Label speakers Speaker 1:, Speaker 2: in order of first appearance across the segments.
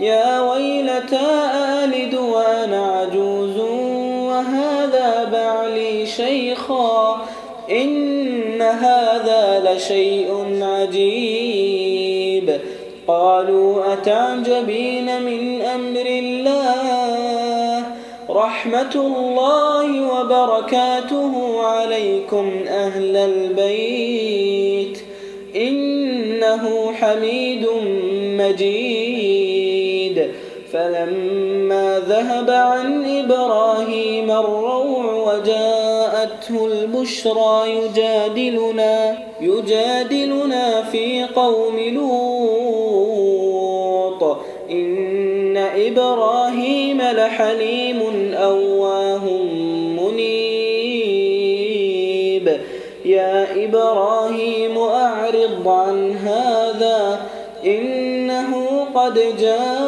Speaker 1: يا ويلتى آلد وأنا عجوز وهذا بعلي شيخا إن هذا لشيء عجيب قالوا أتعجبين من أمر الله رحمة الله وبركاته عليكم أهل البيت إنه حميد مجيد فلما ذهب عن إبراهيم الروع وجاءته البشرى يجادلنا يجادلنا في قوم لوط. إن إبراهيم لحليم أواه منيب. يا إبراهيم أعرض عن هذا إنه قد جاء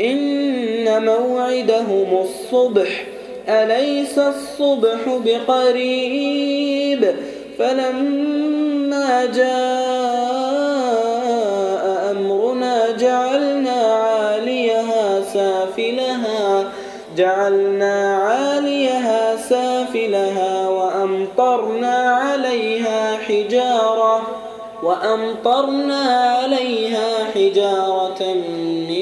Speaker 1: إن موعدهم الصبح أليس الصبح بقريب؟ فلما جاء أمرنا جعلنا عاليها سافلها جعلنا عاليها سافلها وأمطرنا عليها حجارة وأمطرنا عليها حجارة من